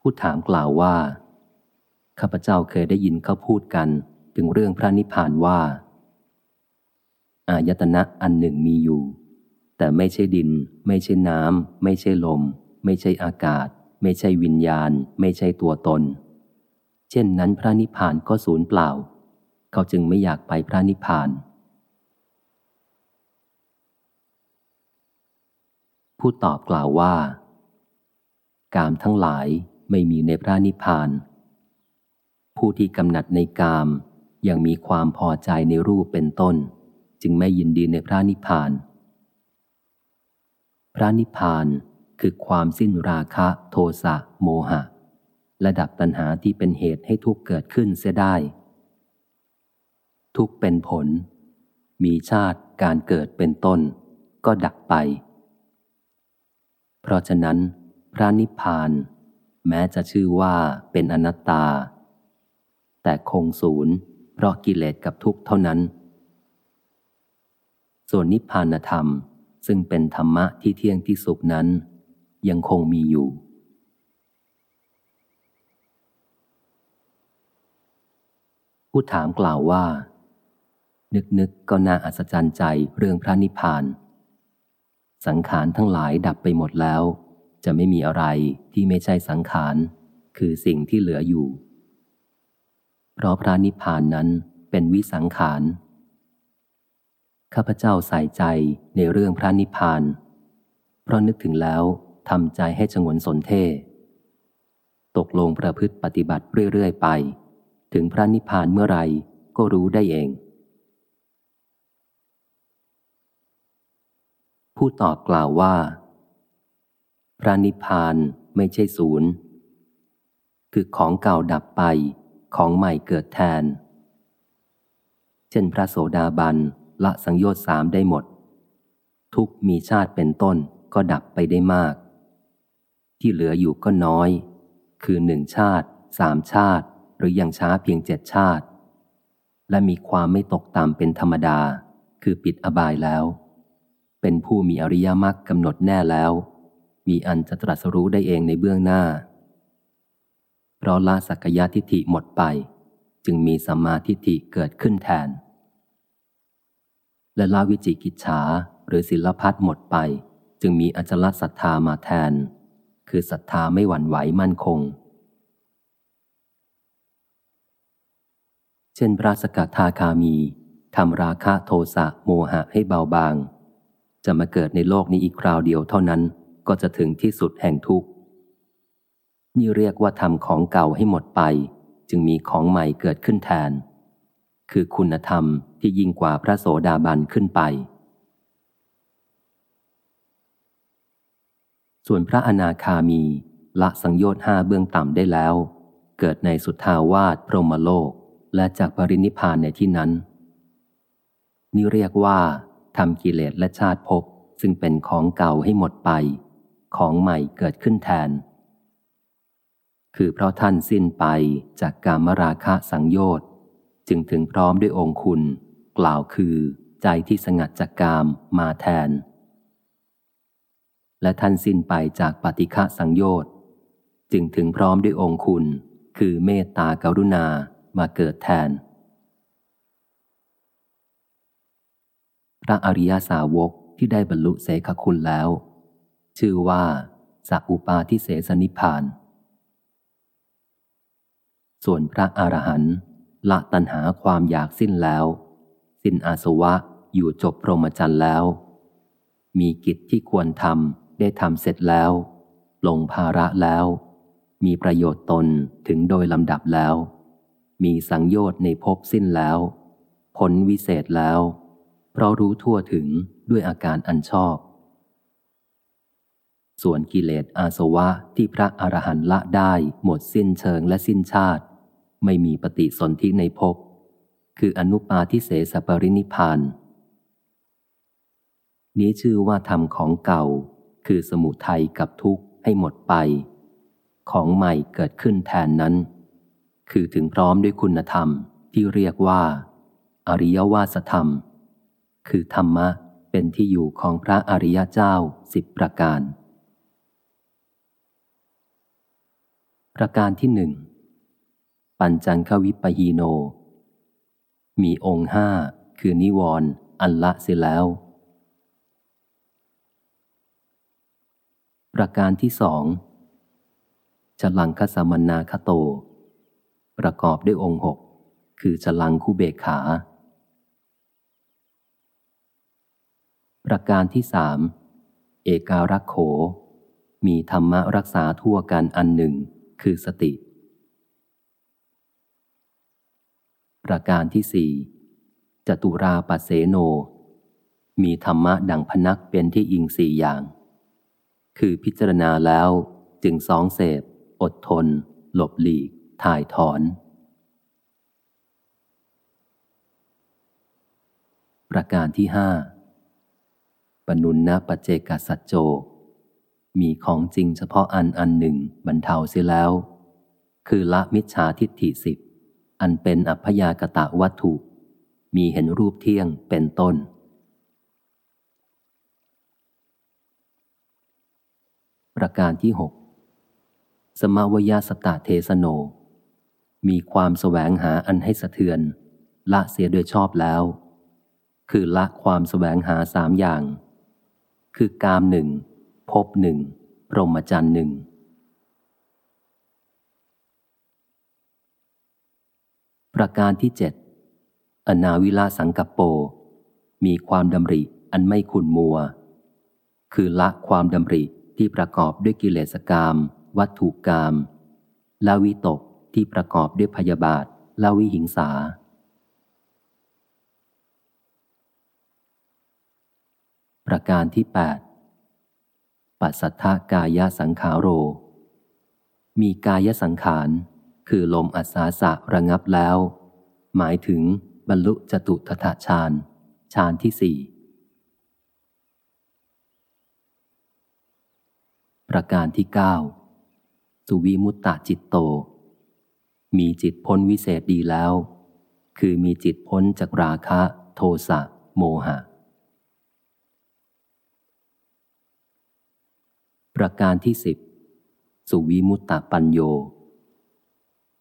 ผู้ถามกล่าวว่า ข้าพเจ้าเคยได้ยินเขาพูดกันถึงเรื่องพระนิพพานว่า อายตนะอันหนึ่งมีอยู่ แต่ไม่ใช่ดิน ไม่ใช่น้ำไม่ใช่ลม ไม่ใช่อากาศ ไม่ใช่วิญญาณ ไม่ใช่ตัวตน เช่นนั้นพระนิพพานก็สูญเปล่า เขาจึงไม่อยากไปพระนิพพานผู้ตอบกล่าวว่า กามทั้งหลาย ไม่มีในพระนิพพาน ผู้ที่กำหนัดในกามยังมีความพอใจในรูปเป็นต้น จึงไม่ยินดีในพระนิพพาน พระนิพพานคือความสิ้นราคะโทสะโมหะและดับตัณหาที่เป็นเหตุให้ทุกเกิดขึ้นเสียได้ ทุกเป็นผล มีชาติการเกิดเป็นต้น ก็ดับไป เพราะฉะนั้น พระนิพพาน แม้จะชื่อว่าเป็นอนัตตา แต่คงศูนย์เพราะกิเลสกับทุกข์เท่านั้น ส่วนนิพพานธรรมซึ่งเป็นธรรมะที่เที่ยงที่สุขนั้น ยังคงมีอยู่ ผู้ถามกล่าวว่า นึกนึกก็น่าอัศจรรย์ใจเรื่องพระนิพพาน สังขารทั้งหลายดับไปหมดแล้ว จะไม่มีอะไรที่ไม่ใช่สังขาร คือสิ่งที่เหลืออยู่ เพราะพระนิพพานนั้นเป็นวิสังขาร ข้าพเจ้าใส่ใจในเรื่องพระนิพพาน เพราะนึกถึงแล้วทำใจให้ชงนสนเทตกลงประพฤติปฏิบัติเรื่อยๆไป ถึงพระนิพพานเมื่อไรก็รู้ได้เอง ผู้ตอบกล่าวว่า พระนิพพานไม่ใช่ศูนย์ คือของเก่าดับไป ของใหม่เกิดแทน เช่นพระโสดาบันละสังโยชน์สามได้หมด ทุกมีชาติเป็นต้นก็ดับไปได้มาก ที่เหลืออยู่ก็น้อย คือหนึ่งชาติสามชาติ หรือยังช้าเพียงเจ็ดชาติ และมีความไม่ตกต่ำเป็นธรรมดา คือปิดอบายแล้ว เป็นผู้มีอริยมรรคกำหนดแน่แล้ว มีอันจะตรัสรู้ได้เองในเบื้องหน้า เพราะละสักยะทิฏฐิหมดไป จึงมีสัมมาทิฏฐิเกิดขึ้นแทน และละวิจิกิจฉาหรือศิลพัฒหมดไป จึงมีอจลศรัทธามาแทน คือศรัทธาไม่หวั่นไหวมั่นคง เช่นพระสกทาคามีทำราคะโทสะโมหะให้เบาบาง จะมาเกิดในโลกนี้อีกคราวเดียวเท่านั้น ก็จะถึงที่สุดแห่งทุกข์ นี่เรียกว่าทำของเก่าให้หมดไป จึงมีของใหม่เกิดขึ้นแทน คือคุณธรรมที่ยิ่งกว่าพระโสดาบันขึ้นไป ส่วนพระอนาคามีละสังโยชน์ห้าเบื้องต่ำได้แล้ว เกิดในสุทธาวาสพรหมโลก และจากปรินิพานในที่นั้น นี่เรียกว่าทำกิเลสและชาติภพซึ่งเป็นของเก่าให้หมดไป ของใหม่เกิดขึ้นแทน คือเพราะท่านสิ้นไปจากการมราคะสังโยชน์ จึงถึงพร้อมด้วยองคุณ กล่าวคือใจที่สงัดจากกามมาแทน และท่านสิ้นไปจากปฏิฆะสังโยชน์ จึงถึงพร้อมด้วยองคุณ คือเมตตากรุณามาเกิดแทน พระอริยาสาวกที่ได้บรรลุเสขคุณแล้ว ชื่อว่าสักอุปาทิเสสนิพาน ส่วนพระอรหันต์ละตัณหาความอยากสิ้นแล้ว สิ้นอาสวะอยู่จบพรหมจรรย์แล้ว มีกิจที่ควรทำได้ทำเสร็จแล้ว ลงภาระแล้ว มีประโยชน์ตนถึงโดยลำดับแล้ว มีสังโยชน์ในภพสิ้นแล้ว ผลวิเศษแล้ว เพราะรู้ทั่วถึงด้วยอาการอันชอบ ส่วนกิเลสอาสวะที่พระอรหันต์ละได้หมดสิ้นเชิงและสิ้นชาติ ไม่มีปฏิสนธิในภพคืออนุปาทิเสสปรินิพาน นี้ชื่อว่าธรรมของเก่า คือสมุทัยกับทุกข์ให้หมดไป ของใหม่เกิดขึ้นแทนนั้น คือถึงพร้อมด้วยคุณธรรมที่เรียกว่า อริยวาสธรรม คือธรรมะเป็นที่อยู่ของพระอริยเจ้าสิบประการ พ ประการที่หนึ่ง ปัญจังควิปยีโน มีองค์ห้าคือนิวรณ์อันละเสียแล้ว ประการที่สองฉลังคสมนาคโต ประกอบด้วยองค์หกคือฉลังคูเบขา ประการที่สาม เอการักโข มีธรรมะรักษาทั่วกันอันหนึ่ง คือสติ ประการที่สี่จตุราปัสเสโน มีธรรมะดังพนักเป็นที่อิงสี่อย่าง คือพิจารณาแล้วจึงสองเสพ อดทน หลบหลีก ถ่ายถอน ประการที่ห้าปนุนนะปเจกสัจโจ มีของจริงเฉพาะอันอันหนึ่งบรรเทาเสียแล้ว คือละมิจฉาทิฏฐิสิบ อันเป็นอัพยากตะวัตถุ มีเห็นรูปเที่ยงเป็นต้น ประการที่หกสมาวยาสตาเทสโน มีความแสวงหาอันให้สะเทือน ละเสียโดยชอบแล้ว คือละความแสวงหาสามอย่าง คือกามหนึ่ง ภพหนึ่งพรหมจรรย์หนึ่งประการที่เจ็ดอนาวิลาสังกัปโป มีความดำริอันไม่ขุนมัว คือละความดำริที่ประกอบด้วยกิเลสกรรมวัตถุกรรมและวิตกที่ประกอบด้วยพยาบาทและวิหิงสา ประการที่ 8 ปัสสัทธกายสังขาโร มีกายสังขาร คือลมอัศาสะระงับแล้ว หมายถึงบรรลุจตุทถฌานฌานที่สี่ประการที่เก้าสุวิมุตตจิตโต มีจิตพ้นวิเศษดีแล้ว คือมีจิตพ้นจากราคะ โทสะ โมหะ ประการที่สิบสุวิมุตตปัญโย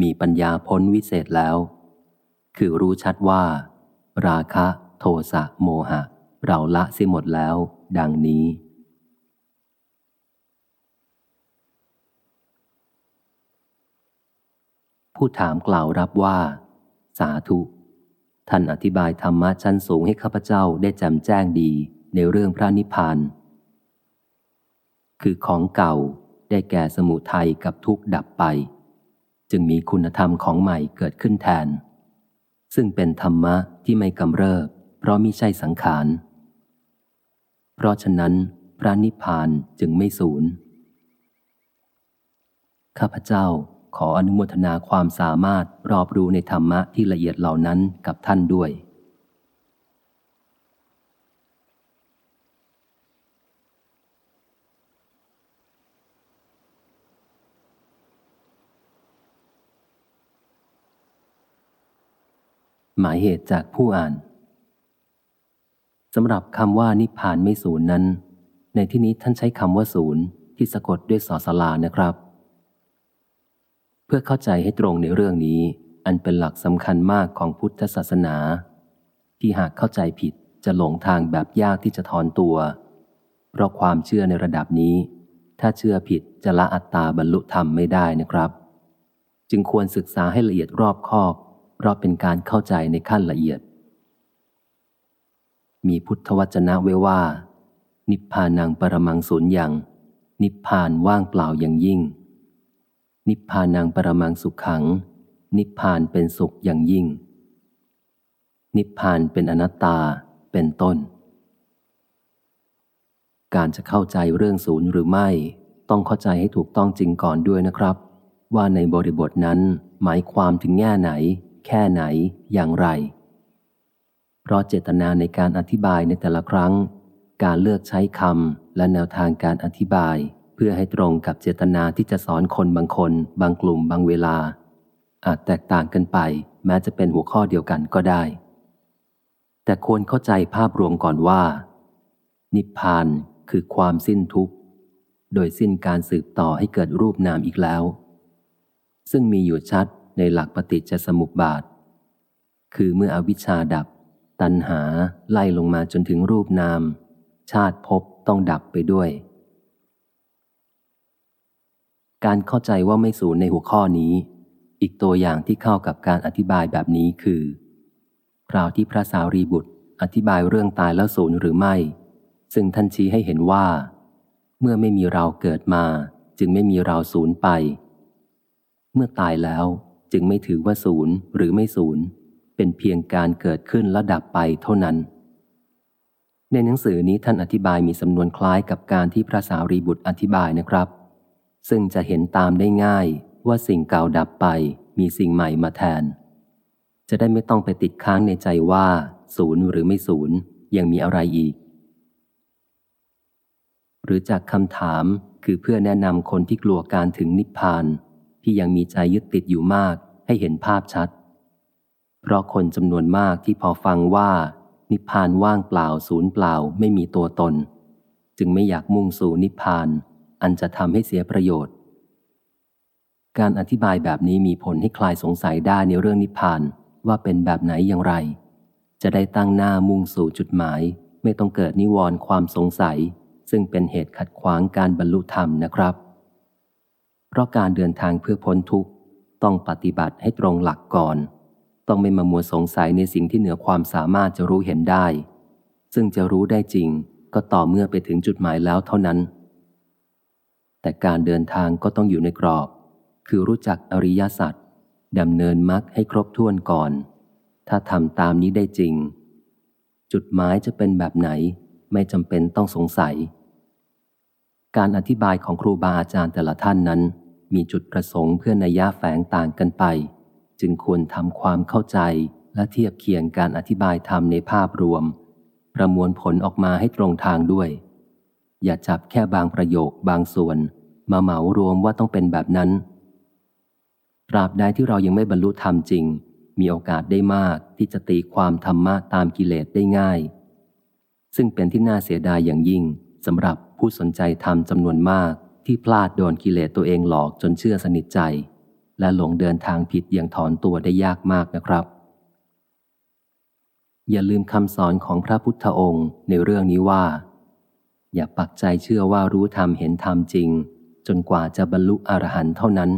มีปัญญาพ้นวิเศษแล้ว คือรู้ชัดว่า ราคะ โทสะโมหะ เราละเสียหมดแล้ว ดังนี้ ผู้ถามกล่าวรับว่า สาธุ ท่านอธิบายธรรมะชั้นสูงให้ข้าพเจ้าได้จำแจ้งดีในเรื่องพระนิพพาน คือของเก่าได้แก่สมุทัยกับทุกข์ดับไป จึงมีคุณธรรมของใหม่เกิดขึ้นแทน ซึ่งเป็นธรรมะที่ไม่กำเริบ เพราะมิใช่สังขาร เพราะฉะนั้น พระนิพพานจึงไม่สูญข้าพเจ้าขออนุโมทนาความสามารถรอบรู้ในธรรมะที่ละเอียดเหล่านั้นกับท่านด้วย ห มายเหตุจากผู้อ่านสำหรับคำว่านิพพานไม่ศูนย์นั้น ในที่นี้ท่านใช้คำว่าศูนย์ที่สะกดด้วยสอสลานะครับ เพื่อเข้าใจให้ตรงในเรื่องนี้ อันเป็นหลักสำคัญมากของพุทธศาสนา ที่หากเข้าใจผิดจะหลงทางแบบยากที่จะถอนตัว เพราะความเชื่อในระดับนี้ ถ้าเชื่อผิดจะละอัตตาบรรลุธรรมไม่ได้นะครับ จึงควรศึกษาให้ละเอียดรอบคอบ เพราะเป็นการเข้าใจในขั้นละเอียด มีพุทธวจนะไว้ว่า นิพพานังปรมังสุญญ์ยังนิพพานว่างเปล่าอย่างยิ่ง นิพพานังปรมังสุขขัง นิพพานเป็นสุขอย่างยิ่ง นิพพานเป็นอนัตตาเป็นต้น การจะเข้าใจเรื่องศูนย์หรือไม่ ต้องเข้าใจให้ถูกต้องจริงก่อนด้วยนะครับ ว่าในบริบทนั้นหมายความถึงแง่ไหน แค่ไหนอย่างไร เพราะเจตนาในการอธิบายในแต่ละครั้ง การเลือกใช้คำและแนวทางการอธิบาย เพื่อให้ตรงกับเจตนาที่จะสอนคนบางคน บางกลุ่มบางเวลา อาจแตกต่างกันไป แม้จะเป็นหัวข้อเดียวกันก็ได้ แต่ควรเข้าใจภาพรวมก่อนว่า นิพพานคือความสิ้นทุกข์ โดยสิ้นการสืบต่อให้เกิดรูปนามอีกแล้ว ซึ่งมีอยู่ชัด ในหลักปฏิจจสมุปบาท คือเมื่ออวิชชาดับ ตัณหาไล่ลงมาจนถึงรูปนาม ชาติภพต้องดับไปด้วย การเข้าใจว่าไม่สูญในหัวข้อนี้ อีกตัวอย่างที่เข้ากับการอธิบายแบบนี้คือคราวที่พระสารีบุตรอธิบายเรื่องตายแล้วสูญหรือไม่ ซึ่งท่านชี้ให้เห็นว่า เมื่อไม่มีเราเกิดมา จึงไม่มีเราสูญไป เมื่อตายแล้ว จึงไม่ถือว่าศูนย์หรือไม่ศูนย์ เป็นเพียงการเกิดขึ้นและดับไปเท่านั้น ในหนังสือนี้ท่านอธิบายมีสำนวนคล้ายกับการที่พระสารีบุตรอธิบายนะครับ ซึ่งจะเห็นตามได้ง่ายว่าสิ่งเก่าดับไปมีสิ่งใหม่มาแทน จะได้ไม่ต้องไปติดค้างในใจว่า ศูนย์หรือไม่ศูนย์ยังมีอะไรอีก หรือจากคำถามคือเพื่อแนะนำคนที่กลัวการถึงนิพพาน ที่ยังมีใจยึดติดอยู่มากให้เห็นภาพชัด เพราะคนจำนวนมากที่พอฟังว่า นิพพานว่างเปล่าศูนย์เปล่าไม่มีตัวตน จึงไม่อยากมุ่งสู่นิพพาน อันจะทำให้เสียประโยชน์ การอธิบายแบบนี้มีผลให้คลายสงสัยได้ในเรื่องนิพพานว่าเป็นแบบไหนอย่างไร จะได้ตั้งหน้ามุ่งสู่จุดหมาย ไม่ต้องเกิดนิวรณ์ความสงสัย ซึ่งเป็นเหตุขัดขวางการบรรลุธรรมนะครับ ราะการเดินทางเพื่อพ้นทุกข์ต้องปฏิบัติให้ตรงหลักก่อน ต้องไม่มามัวสงสัยในสิ่งที่เหนือความสามารถจะรู้เห็นได้ ซึ่งจะรู้ได้จริงก็ต่อเมื่อไปถึงจุดหมายแล้วเท่านั้น แต่การเดินทางก็ต้องอยู่ในกรอบ คือรู้จักอริยสัจดำเนินมรรคให้ครบถ้วนก่อน ถ้าทำตามนี้ได้จริง จุดหมายจะเป็นแบบไหน ไม่จำเป็นต้องสงสัย การอธิบายของครูบาอาจารย์แต่ละท่านนั้น มีจุดประสงค์เพื่อนัยยะแฝงต่างกันไป จึงควรทำความเข้าใจและเทียบเคียงการอธิบายธรรมในภาพรวม ประมวลผลออกมาให้ตรงทางด้วย อย่าจับแค่บางประโยคบางส่วน มาเหมารวมว่าต้องเป็นแบบนั้น ตราบใดที่เรายังไม่บรรลุธรรมจริง มีโอกาสได้มากที่จะตีความธรรมะตามกิเลสได้ง่าย ซึ่งเป็นที่น่าเสียดายอย่างยิ่งสำหรับผู้สนใจธรรมจำนวนมาก ที่พลาดโดนกิเลสตัวเองหลอกจนเชื่อสนิทใจ และหลงเดินทางผิดอย่างถอนตัวได้ยากมากนะครับ อย่าลืมคำสอนของพระพุทธองค์ในเรื่องนี้ว่า อย่าปักใจเชื่อว่ารู้ธรรมเห็นธรรมจริง จนกว่าจะบรรลุอรหันต์เท่านั้น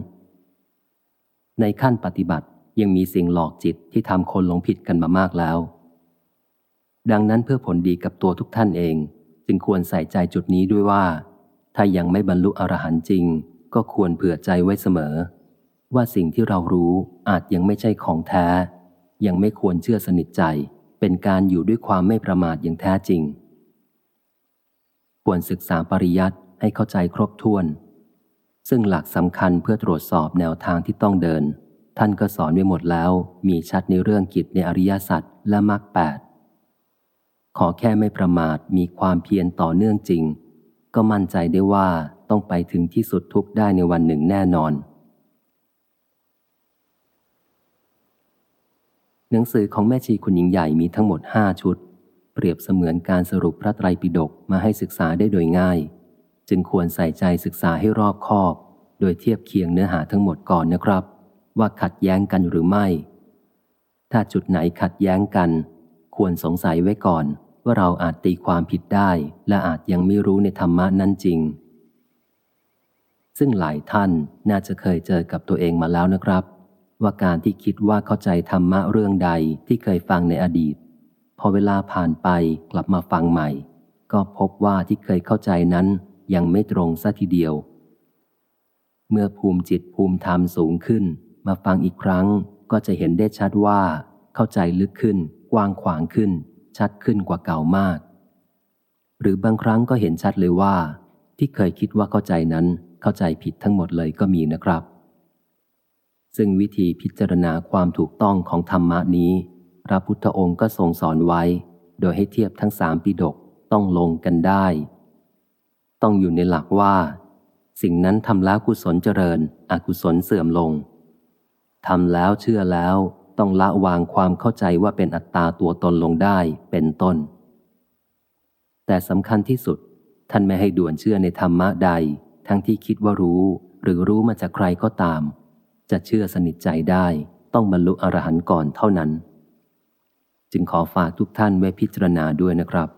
ในขั้นปฏิบัติยังมีสิ่งหลอกจิตที่ทำคนหลงผิดกันมามากแล้ว ดังนั้นเพื่อผลดีกับตัวทุกท่านเอง จึงควรใส่ใจจุดนี้ด้วยว่า ถ้ายังไม่บรรลุอรหันต์จริง ก็ควรเผื่อใจไว้เสมอ ว่าสิ่งที่เรารู้อาจยังไม่ใช่ของแท้ ยังไม่ควรเชื่อสนิทใจ เป็นการอยู่ด้วยความไม่ประมาทอย่างแท้จริง ควรศึกษาปริยัติให้เข้าใจครบถ้วน ซึ่งหลักสำคัญเพื่อตรวจสอบแนวทางที่ต้องเดิน ท่านก็สอนไว้หมดแล้ว มีชัดในเรื่องกิจในอริยสัจและมรรคแปดขอแค่ไม่ประมาทมีความเพียรต่อเนื่องจริง ก็มั่นใจได้ว่าต้องไปถึงที่สุดทุกได้ในวันหนึ่งแน่นอน หนังสือของแม่ชีคุณหญิงใหญ่มีทั้งหมดห้าชุด เปรียบเสมือนการสรุปพระไตรปิฎกมาให้ศึกษาได้โดยง่าย จึงควรใส่ใจศึกษาให้รอบคอบ โดยเทียบเคียงเนื้อหาทั้งหมดก่อนนะครับ ว่าขัดแย้งกันหรือไม่ ถ้าจุดไหนขัดแย้งกัน ควรสงสัยไว้ก่อน ว่าเราอาจตีความผิดได้ และอาจยังไม่รู้ในธรรมะนั้นจริง ซึ่งหลายท่านน่าจะเคยเจอกับตัวเองมาแล้วนะครับ ว่าการที่คิดว่าเข้าใจธรรมะเรื่องใดที่เคยฟังในอดีต พอเวลาผ่านไปกลับมาฟังใหม่ ก็พบว่าที่เคยเข้าใจนั้นยังไม่ตรงซะทีเดียว เมื่อภูมิจิตภูมิธรรมสูงขึ้น มาฟังอีกครั้งก็จะเห็นได้ชัดว่า เข้าใจลึกขึ้น กว้างขวางขึ้น ชัดขึ้นกว่าเก่ามาก หรือบางครั้งก็เห็นชัดเลยว่า ที่เคยคิดว่าเข้าใจนั้นเข้าใจผิดทั้งหมดเลยก็มีนะครับ ซึ่งวิธีพิจารณาความถูกต้องของธรรมะนี้ พระพุทธองค์ก็ทรงสอนไว้ โดยให้เทียบทั้งสามปิดกต้องลงกันได้ ต้องอยู่ในหลักว่า สิ่งนั้นทำแล้วกุศลเจริญ อกุศลเสื่อมลงทำแล้วเชื่อแล้ว ต้องละวางความเข้าใจว่าเป็นอัตตาตัวตนลงได้เป็นต้น แต่สำคัญที่สุด ท่านไม่ให้ด่วนเชื่อในธรรมะใด ทั้งที่คิดว่ารู้หรือรู้มาจากใครก็ตาม จะเชื่อสนิทใจได้ต้องบรรลุอรหันต์ก่อนเท่านั้น จึงขอฝากทุกท่านไว้พิจารณาด้วยนะครับ